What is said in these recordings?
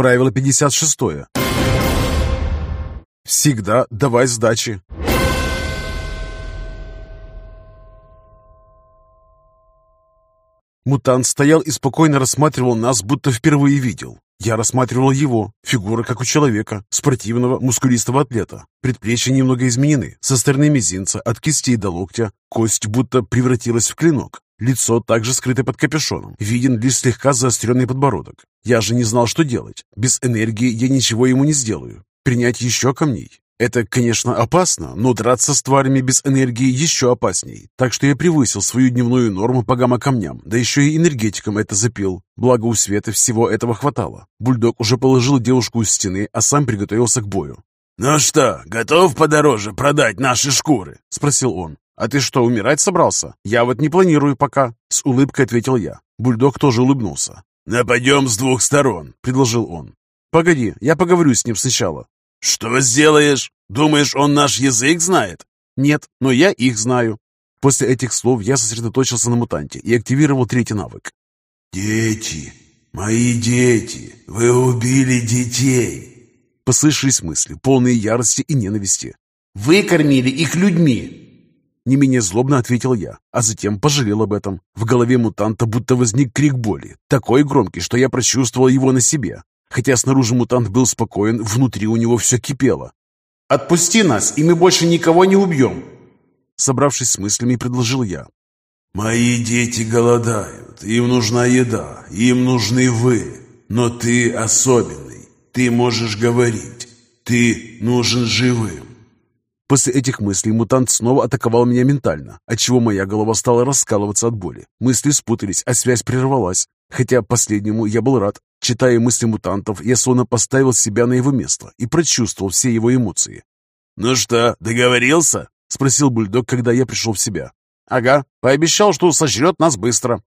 Правило 56. Всегда давай сдачи. Мутант стоял и спокойно рассматривал нас, будто впервые видел. Я рассматривал его. Фигура, как у человека, спортивного, мускулистого атлета. Предплечья немного изменены. Со стороны мизинца, от кистей до локтя. Кость будто превратилась в клинок. Лицо также скрыто под капюшоном. Виден лишь слегка заостренный подбородок. Я же не знал, что делать. Без энергии я ничего ему не сделаю. Принять еще камней? Это, конечно, опасно, но драться с тварями без энергии еще опасней. Так что я превысил свою дневную норму по гамма-камням, да еще и энергетиком это запил. Благо у Светы всего этого хватало. Бульдог уже положил девушку у стены, а сам приготовился к бою. «Ну что, готов подороже продать наши шкуры?» — спросил он. «А ты что, умирать собрался? Я вот не планирую пока», — с улыбкой ответил я. Бульдог тоже улыбнулся. «Нападем с двух сторон», — предложил он. «Погоди, я поговорю с ним сначала. «Что сделаешь? Думаешь, он наш язык знает?» «Нет, но я их знаю». После этих слов я сосредоточился на мутанте и активировал третий навык. «Дети, мои дети, вы убили детей!» Послышались мысли, полные ярости и ненависти. «Вы кормили их людьми!» Не менее злобно ответил я, а затем пожалел об этом. В голове мутанта будто возник крик боли, такой громкий, что я прочувствовал его на себе. Хотя снаружи мутант был спокоен, внутри у него все кипело. «Отпусти нас, и мы больше никого не убьем!» Собравшись с мыслями, предложил я. «Мои дети голодают, им нужна еда, им нужны вы, но ты особенный, ты можешь говорить, ты нужен живым». После этих мыслей мутант снова атаковал меня ментально, отчего моя голова стала раскалываться от боли. Мысли спутались, а связь прервалась. Хотя последнему я был рад. Читая мысли мутантов, я словно поставил себя на его место и прочувствовал все его эмоции. «Ну что, договорился?» — спросил бульдог, когда я пришел в себя. «Ага, пообещал, что сожрет нас быстро».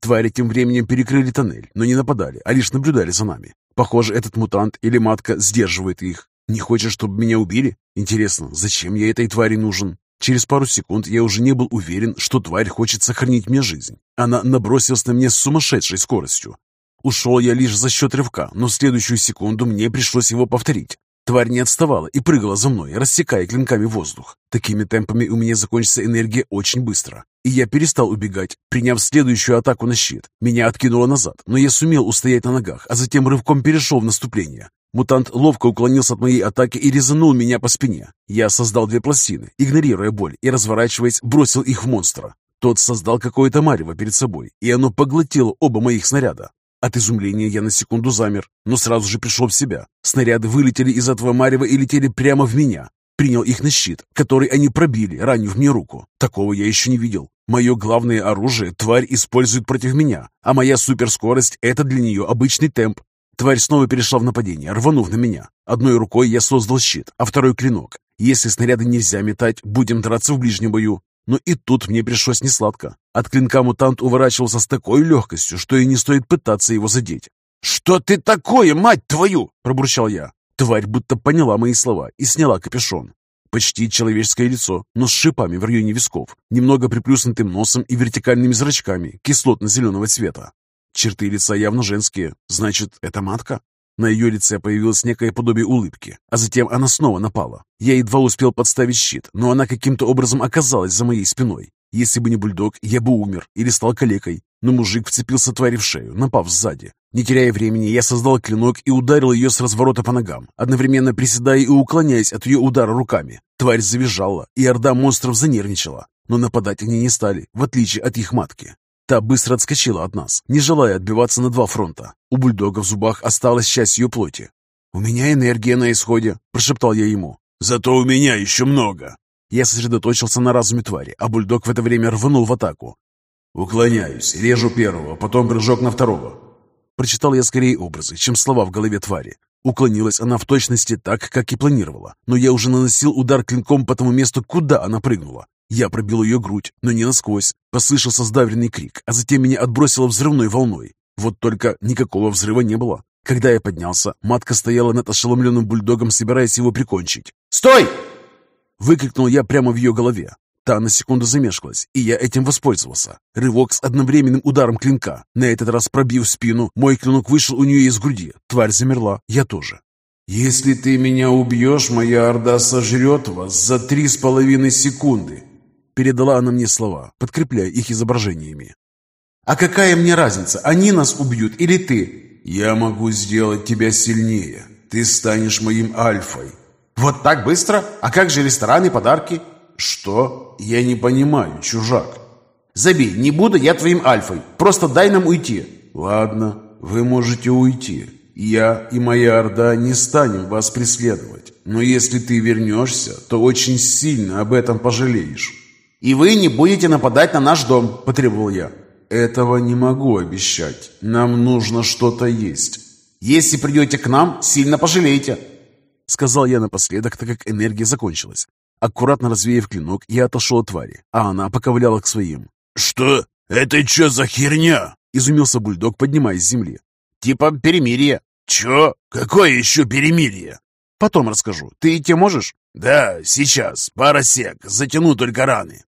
Твари тем временем перекрыли тоннель, но не нападали, а лишь наблюдали за нами. Похоже, этот мутант или матка сдерживает их. Не хочет, чтобы меня убили? Интересно, зачем я этой твари нужен? Через пару секунд я уже не был уверен, что тварь хочет сохранить мне жизнь. Она набросилась на меня с сумасшедшей скоростью. Ушел я лишь за счет рывка, но следующую секунду мне пришлось его повторить. Тварь не отставала и прыгала за мной, рассекая клинками воздух. Такими темпами у меня закончится энергия очень быстро. И я перестал убегать, приняв следующую атаку на щит. Меня откинуло назад, но я сумел устоять на ногах, а затем рывком перешел в наступление. Мутант ловко уклонился от моей атаки и резанул меня по спине. Я создал две пластины, игнорируя боль, и, разворачиваясь, бросил их в монстра. Тот создал какое-то марево перед собой, и оно поглотило оба моих снаряда. От изумления я на секунду замер, но сразу же пришел в себя. Снаряды вылетели из этого марева и летели прямо в меня. Принял их на щит, который они пробили, ранив мне руку. Такого я еще не видел. Мое главное оружие тварь использует против меня, а моя суперскорость – это для нее обычный темп. Тварь снова перешла в нападение, рванув на меня. Одной рукой я создал щит, а второй – клинок. Если снаряды нельзя метать, будем драться в ближнем бою. Но и тут мне пришлось несладко. От клинка мутант уворачивался с такой легкостью, что и не стоит пытаться его задеть. «Что ты такое, мать твою?» – пробурчал я. Тварь будто поняла мои слова и сняла капюшон. Почти человеческое лицо, но с шипами в районе висков, немного приплюснутым носом и вертикальными зрачками кислотно-зеленого цвета. Черты лица явно женские, значит, это матка? На ее лице появилось некое подобие улыбки, а затем она снова напала. Я едва успел подставить щит, но она каким-то образом оказалась за моей спиной. Если бы не бульдог, я бы умер или стал калекой. Но мужик вцепился твари в шею, напав сзади. Не теряя времени, я создал клинок и ударил ее с разворота по ногам, одновременно приседая и уклоняясь от ее удара руками. Тварь завизжала, и орда монстров занервничала. Но нападать они не стали, в отличие от их матки. Та быстро отскочила от нас, не желая отбиваться на два фронта. У бульдога в зубах осталась часть ее плоти. «У меня энергия на исходе», – прошептал я ему. «Зато у меня еще много». Я сосредоточился на разуме твари, а бульдог в это время рванул в атаку. «Уклоняюсь, режу первого, потом прыжок на второго». Прочитал я скорее образы, чем слова в голове твари. Уклонилась она в точности так, как и планировала, но я уже наносил удар клинком по тому месту, куда она прыгнула. Я пробил ее грудь, но не насквозь. Послышался сдавленный крик, а затем меня отбросило взрывной волной. Вот только никакого взрыва не было. Когда я поднялся, матка стояла над ошеломленным бульдогом, собираясь его прикончить. «Стой!» Выкрикнул я прямо в ее голове. Та на секунду замешкалась, и я этим воспользовался. Рывок с одновременным ударом клинка. На этот раз пробив спину, мой клинок вышел у нее из груди. Тварь замерла, я тоже. «Если ты меня убьешь, моя орда сожрет вас за три с половиной секунды», передала она мне слова, подкрепляя их изображениями. «А какая мне разница, они нас убьют или ты?» «Я могу сделать тебя сильнее. Ты станешь моим альфой». «Вот так быстро? А как же рестораны, подарки?» «Что? Я не понимаю, чужак». «Забей, не буду я твоим альфой. Просто дай нам уйти». «Ладно, вы можете уйти. Я и моя Орда не станем вас преследовать. Но если ты вернешься, то очень сильно об этом пожалеешь». «И вы не будете нападать на наш дом», – потребовал я. «Этого не могу обещать. Нам нужно что-то есть». «Если придете к нам, сильно пожалеете», — сказал я напоследок, так как энергия закончилась. Аккуратно развеяв клинок, я отошел от твари, а она поковыляла к своим. «Что? Это что за херня?» — изумился бульдог, поднимаясь с земли. «Типа перемирие». «Чё? Какое еще перемирие?» «Потом расскажу. Ты идти можешь?» «Да, сейчас. Пара сек. Затяну только раны».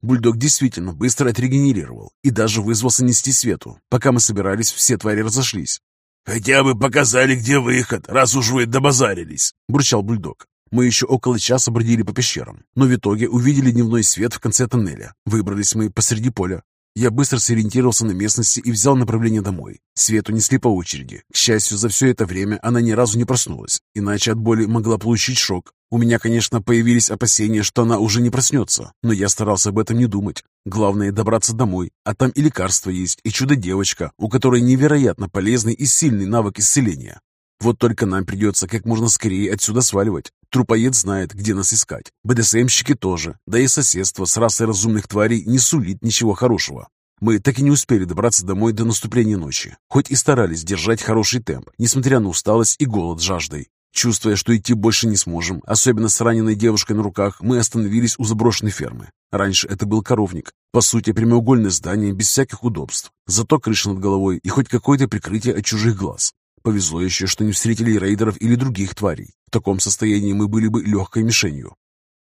Бульдог действительно быстро отрегенерировал и даже вызвался нести свету. Пока мы собирались, все твари разошлись. «Хотя бы показали, где выход, раз уж вы добазарились», — бурчал бульдог. Мы еще около часа бродили по пещерам, но в итоге увидели дневной свет в конце тоннеля. Выбрались мы посреди поля. Я быстро сориентировался на местности и взял направление домой. Свету несли по очереди. К счастью, за все это время она ни разу не проснулась, иначе от боли могла получить шок. У меня, конечно, появились опасения, что она уже не проснется, но я старался об этом не думать. Главное – добраться домой, а там и лекарство есть, и чудо-девочка, у которой невероятно полезный и сильный навык исцеления. Вот только нам придется как можно скорее отсюда сваливать. Трупоед знает, где нас искать. БДСМщики тоже. Да и соседство с расой разумных тварей не сулит ничего хорошего. Мы так и не успели добраться домой до наступления ночи, хоть и старались держать хороший темп, несмотря на усталость и голод жаждой. Чувствуя, что идти больше не сможем, особенно с раненой девушкой на руках, мы остановились у заброшенной фермы. Раньше это был коровник. По сути, прямоугольное здание без всяких удобств. Зато крыша над головой и хоть какое-то прикрытие от чужих глаз. Повезло еще, что не встретили рейдеров или других тварей. В таком состоянии мы были бы легкой мишенью.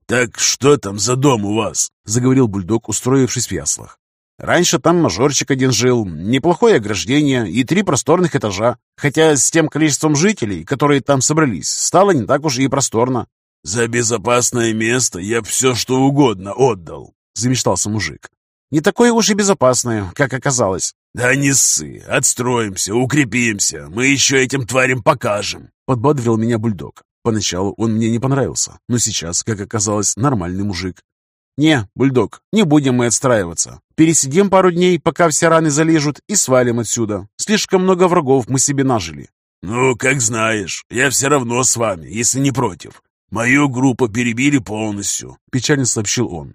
«Так что там за дом у вас?» — заговорил бульдог, устроившись в яслах. «Раньше там мажорчик один жил, неплохое ограждение и три просторных этажа. Хотя с тем количеством жителей, которые там собрались, стало не так уж и просторно». «За безопасное место я все что угодно отдал», — замечтался мужик. «Не такое уж и безопасное, как оказалось». «Да не ссы, отстроимся, укрепимся, мы еще этим тварям покажем», — подбодрил меня бульдог. Поначалу он мне не понравился, но сейчас, как оказалось, нормальный мужик. «Не, бульдог, не будем мы отстраиваться. Пересидим пару дней, пока все раны залежут, и свалим отсюда. Слишком много врагов мы себе нажили». «Ну, как знаешь, я все равно с вами, если не против. Мою группу перебили полностью», — печально сообщил он.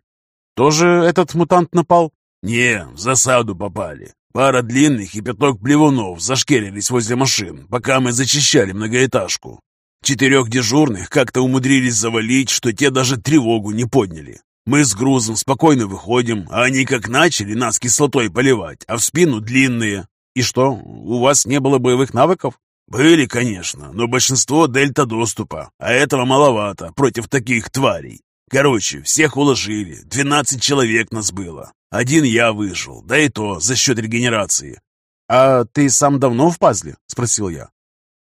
«Тоже этот мутант напал?» «Не, в засаду попали. Пара длинных и пяток плевунов зашкерились возле машин, пока мы зачищали многоэтажку. Четырех дежурных как-то умудрились завалить, что те даже тревогу не подняли. Мы с грузом спокойно выходим, а они как начали нас кислотой поливать, а в спину длинные. И что, у вас не было боевых навыков? Были, конечно, но большинство дельта доступа, а этого маловато против таких тварей. Короче, всех уложили, 12 человек нас было. Один я выжил, да и то за счет регенерации. «А ты сам давно в пазле?» — спросил я.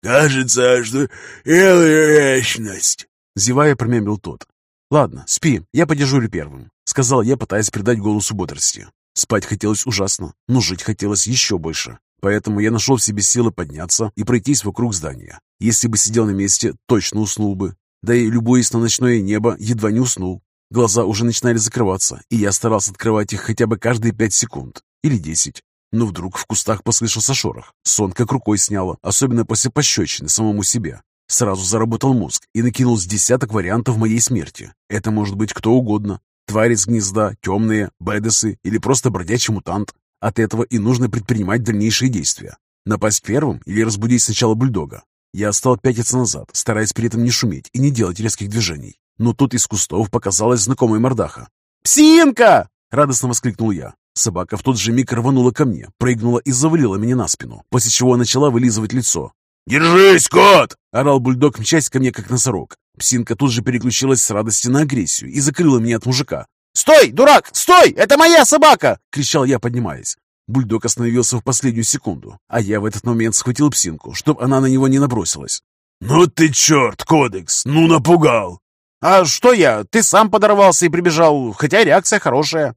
«Кажется, что вечность», — зевая промямлил тот. «Ладно, спи, я подежурю первым», — сказал я, пытаясь придать голосу бодрости. Спать хотелось ужасно, но жить хотелось еще больше. Поэтому я нашел в себе силы подняться и пройтись вокруг здания. Если бы сидел на месте, точно уснул бы. Да и любуясь на ночное небо, едва не уснул. Глаза уже начинали закрываться, и я старался открывать их хотя бы каждые пять секунд или десять. Но вдруг в кустах послышался шорох. Сон как рукой сняло, особенно после пощечины самому себе. Сразу заработал мозг и накинул с десяток вариантов моей смерти. Это может быть кто угодно. Твари с гнезда, темные, бедесы или просто бродячий мутант. От этого и нужно предпринимать дальнейшие действия. Напасть первым или разбудить сначала бульдога. Я стал пятиться назад, стараясь при этом не шуметь и не делать резких движений. Но тут из кустов показалась знакомая мордаха. «Псинка!» — радостно воскликнул я. Собака в тот же миг рванула ко мне, прыгнула и завалила меня на спину, после чего начала вылизывать лицо. «Держись, кот!» — орал бульдог, мчась ко мне, как носорог. Псинка тут же переключилась с радости на агрессию и закрыла меня от мужика. «Стой, дурак! Стой! Это моя собака!» — кричал я, поднимаясь. Бульдог остановился в последнюю секунду, а я в этот момент схватил псинку, чтобы она на него не набросилась. «Ну ты черт, Кодекс! Ну напугал!» «А что я? Ты сам подорвался и прибежал, хотя реакция хорошая».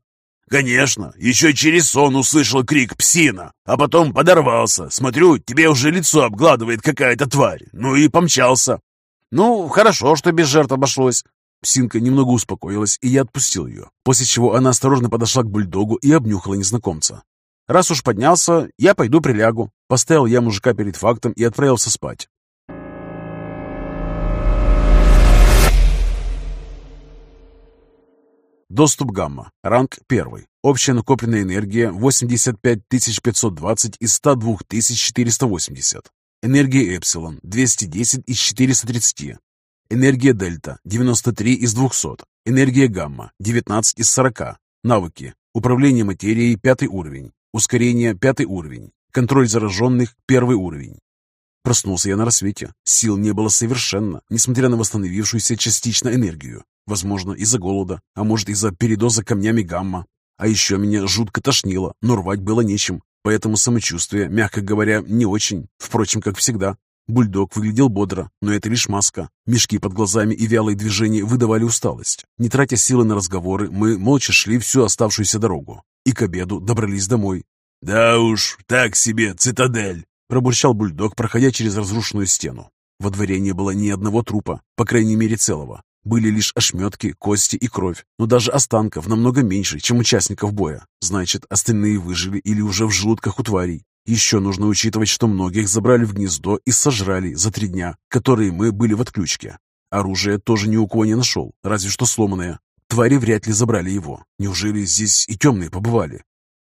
«Конечно, еще через сон услышал крик «Псина», а потом подорвался. Смотрю, тебе уже лицо обгладывает какая-то тварь. Ну и помчался». «Ну, хорошо, что без жертв обошлось». Псинка немного успокоилась, и я отпустил ее, после чего она осторожно подошла к бульдогу и обнюхала незнакомца. Раз уж поднялся, я пойду прилягу. Поставил я мужика перед фактом и отправился спать. Доступ гамма. Ранг 1. Общая накопленная энергия 85 520 из 102 480. Энергия эпсилон 210 из 430. Энергия дельта 93 из 200. Энергия гамма 19 из 40. Навыки. Управление материей 5 уровень. Ускорение – пятый уровень. Контроль зараженных – первый уровень. Проснулся я на рассвете. Сил не было совершенно, несмотря на восстановившуюся частично энергию. Возможно, из-за голода, а может, из-за передоза камнями гамма. А еще меня жутко тошнило, но рвать было нечем. Поэтому самочувствие, мягко говоря, не очень. Впрочем, как всегда. Бульдог выглядел бодро, но это лишь маска. Мешки под глазами и вялые движения выдавали усталость. Не тратя силы на разговоры, мы молча шли всю оставшуюся дорогу и к обеду добрались домой. «Да уж, так себе цитадель!» – пробурчал бульдог, проходя через разрушенную стену. Во дворе не было ни одного трупа, по крайней мере целого. Были лишь ошметки, кости и кровь, но даже останков намного меньше, чем участников боя. Значит, остальные выжили или уже в желудках у тварей. Еще нужно учитывать, что многих забрали в гнездо и сожрали за три дня, которые мы были в отключке. Оружие тоже ни у кого не нашел, разве что сломанное. Твари вряд ли забрали его. Неужели здесь и темные побывали?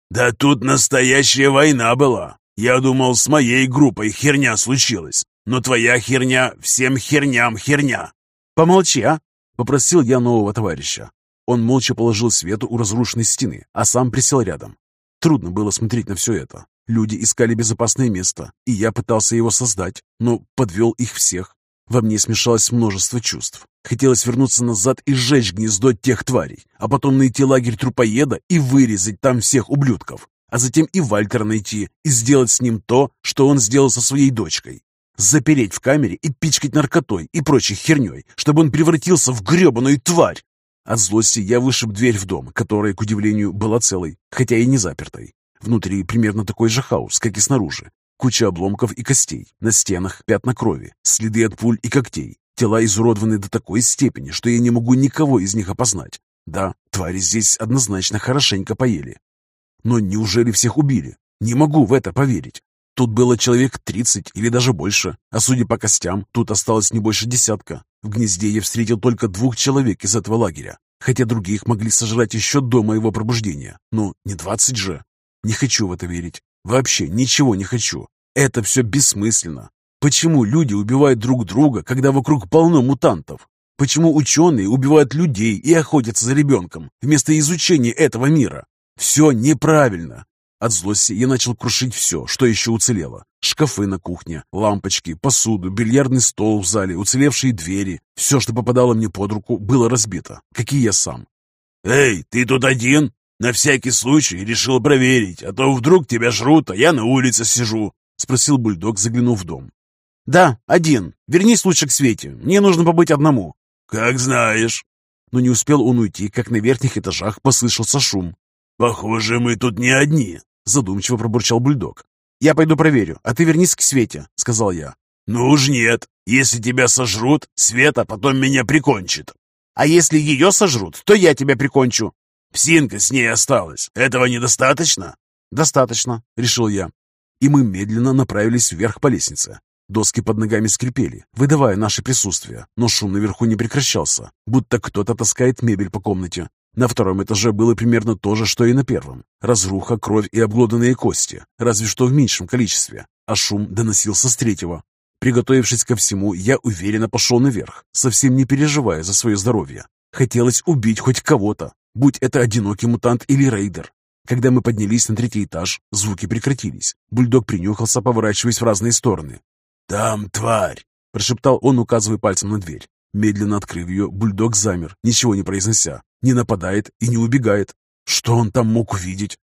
«Да тут настоящая война была. Я думал, с моей группой херня случилась. Но твоя херня всем херням херня». «Помолчи, а?» — попросил я нового товарища. Он молча положил свету у разрушенной стены, а сам присел рядом. Трудно было смотреть на все это. Люди искали безопасное место, и я пытался его создать, но подвел их всех. Во мне смешалось множество чувств. Хотелось вернуться назад и сжечь гнездо тех тварей, а потом найти лагерь трупоеда и вырезать там всех ублюдков, а затем и Вальтера найти и сделать с ним то, что он сделал со своей дочкой. Запереть в камере и пичкать наркотой и прочей херней, чтобы он превратился в гребаную тварь. От злости я вышиб дверь в дом, которая, к удивлению, была целой, хотя и не запертой. Внутри примерно такой же хаос, как и снаружи. Куча обломков и костей, на стенах пятна крови, следы от пуль и когтей. Тела изуродованы до такой степени, что я не могу никого из них опознать. Да, твари здесь однозначно хорошенько поели. Но неужели всех убили? Не могу в это поверить. Тут было человек 30 или даже больше, а судя по костям, тут осталось не больше десятка. В гнезде я встретил только двух человек из этого лагеря, хотя других могли сожрать еще до моего пробуждения. Ну, не двадцать же. Не хочу в это верить. Вообще ничего не хочу. Это все бессмысленно. Почему люди убивают друг друга, когда вокруг полно мутантов? Почему ученые убивают людей и охотятся за ребенком, вместо изучения этого мира? Все неправильно. От злости я начал крушить все, что еще уцелело. Шкафы на кухне, лампочки, посуду, бильярдный стол в зале, уцелевшие двери. Все, что попадало мне под руку, было разбито, как и я сам. «Эй, ты тут один?» На всякий случай решил проверить, а то вдруг тебя жрут, а я на улице сижу», — спросил бульдог, заглянув в дом. «Да, один. Вернись лучше к Свете. Мне нужно побыть одному». «Как знаешь». Но не успел он уйти, как на верхних этажах послышался шум. «Похоже, мы тут не одни», — задумчиво пробурчал бульдог. «Я пойду проверю, а ты вернись к Свете», — сказал я. «Ну уж нет. Если тебя сожрут, Света потом меня прикончит». «А если ее сожрут, то я тебя прикончу», Псинка с ней осталась. Этого недостаточно?» «Достаточно», — решил я. И мы медленно направились вверх по лестнице. Доски под ногами скрипели, выдавая наше присутствие, но шум наверху не прекращался, будто кто-то таскает мебель по комнате. На втором этаже было примерно то же, что и на первом. Разруха, кровь и обглоданные кости, разве что в меньшем количестве, а шум доносился с третьего. Приготовившись ко всему, я уверенно пошел наверх, совсем не переживая за свое здоровье. Хотелось убить хоть кого-то, будь это одинокий мутант или рейдер. Когда мы поднялись на третий этаж, звуки прекратились. Бульдог принюхался, поворачиваясь в разные стороны. «Там тварь!» – прошептал он, указывая пальцем на дверь. Медленно открыв ее, бульдог замер, ничего не произнося. Не нападает и не убегает. Что он там мог увидеть?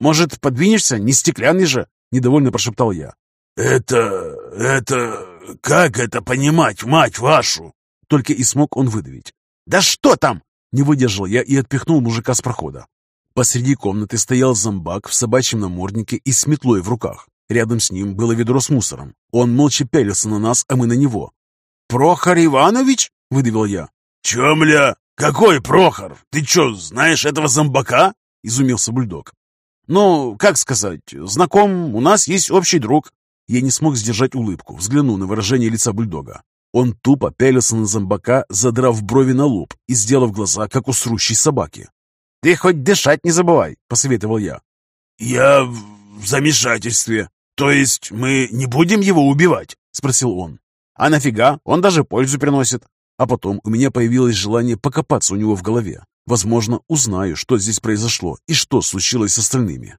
«Может, подвинешься? Не стеклянный же?» — недовольно прошептал я. «Это... это... как это понимать, мать вашу?» Только и смог он выдавить. «Да что там?» Не выдержал я и отпихнул мужика с прохода. Посреди комнаты стоял зомбак в собачьем наморднике и с метлой в руках. Рядом с ним было ведро с мусором. Он молча пялился на нас, а мы на него. «Прохор Иванович?» — выдавил я. «Чё, мля? Какой Прохор? Ты чё, знаешь этого зомбака?» — изумился бульдог. «Ну, как сказать, знаком, у нас есть общий друг». Я не смог сдержать улыбку, взглянув на выражение лица бульдога. Он тупо пялился на зомбака, задрав брови на лоб и сделав глаза, как у срущей собаки. «Ты хоть дышать не забывай», — посоветовал я. «Я в замешательстве. То есть мы не будем его убивать?» — спросил он. «А нафига? Он даже пользу приносит». А потом у меня появилось желание покопаться у него в голове. Возможно, узнаю, что здесь произошло и что случилось с остальными.